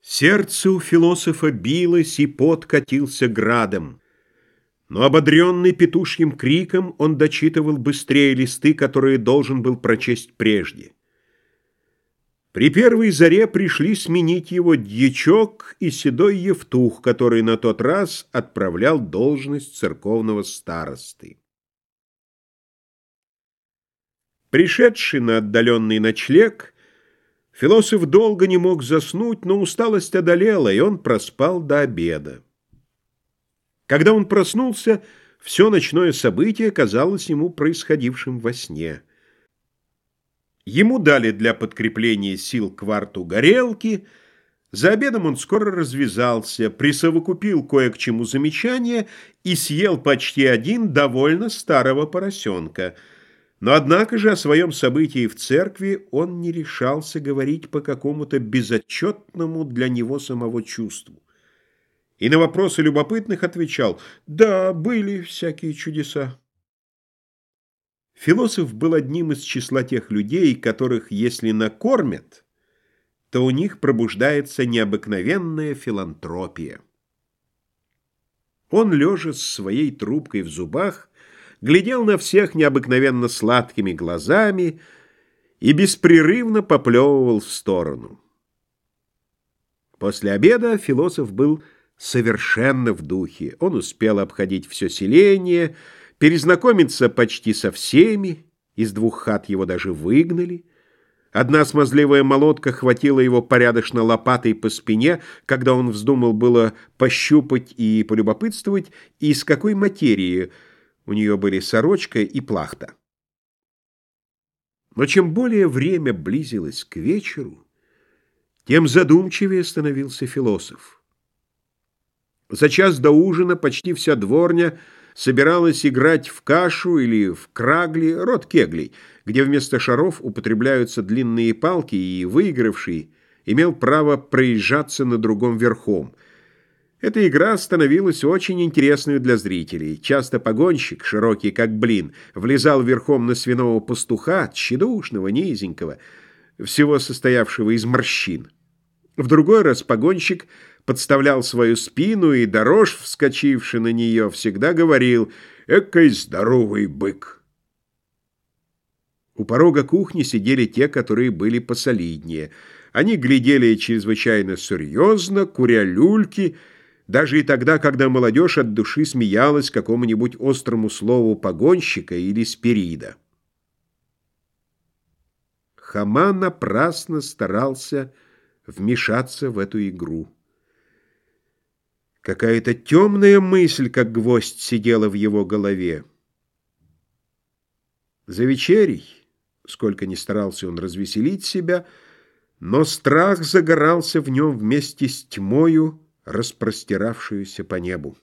Сердце у философа билось, и пот катился градом. Но ободренный петушьим криком он дочитывал быстрее листы, которые должен был прочесть прежде. При первой заре пришли сменить его дьячок и седой Евтух, который на тот раз отправлял должность церковного старосты. Пришедший на отдаленный ночлег, Философ долго не мог заснуть, но усталость одолела, и он проспал до обеда. Когда он проснулся, все ночное событие казалось ему происходившим во сне. Ему дали для подкрепления сил кварту горелки, за обедом он скоро развязался, присовокупил кое к чему замечания и съел почти один довольно старого поросенка — но однако же о своем событии в церкви он не решался говорить по какому-то безотчетному для него самого чувству. И на вопросы любопытных отвечал «Да, были всякие чудеса». Философ был одним из числа тех людей, которых, если накормят, то у них пробуждается необыкновенная филантропия. Он, лежа с своей трубкой в зубах, глядел на всех необыкновенно сладкими глазами и беспрерывно поплевывал в сторону. После обеда философ был совершенно в духе. Он успел обходить все селение, перезнакомиться почти со всеми, из двух хат его даже выгнали. Одна смазливая молотка хватила его порядочно лопатой по спине, когда он вздумал было пощупать и полюбопытствовать, из какой материи – у нее были сорочка и плахта. Но чем более время близилось к вечеру, тем задумчивее становился философ. За час до ужина почти вся дворня собиралась играть в кашу или в крагли, род кеглей, где вместо шаров употребляются длинные палки, и выигравший имел право проезжаться на другом верхом – эта игра становилась очень интересной для зрителей. Часто погонщик, широкий как блин, влезал верхом на свиного пастуха, тщедушного, низенького, всего состоявшего из морщин. В другой раз погонщик подставлял свою спину, и дорож, вскочивший на нее, всегда говорил «Экой здоровый бык». У порога кухни сидели те, которые были посолиднее. Они глядели чрезвычайно серьезно, куря люльки, даже и тогда, когда молодежь от души смеялась какому-нибудь острому слову погонщика или спирида. Хама напрасно старался вмешаться в эту игру. Какая-то темная мысль, как гвоздь, сидела в его голове. За вечерей, сколько ни старался он развеселить себя, но страх загорался в нем вместе с тьмою, распростиравшуюся по небу.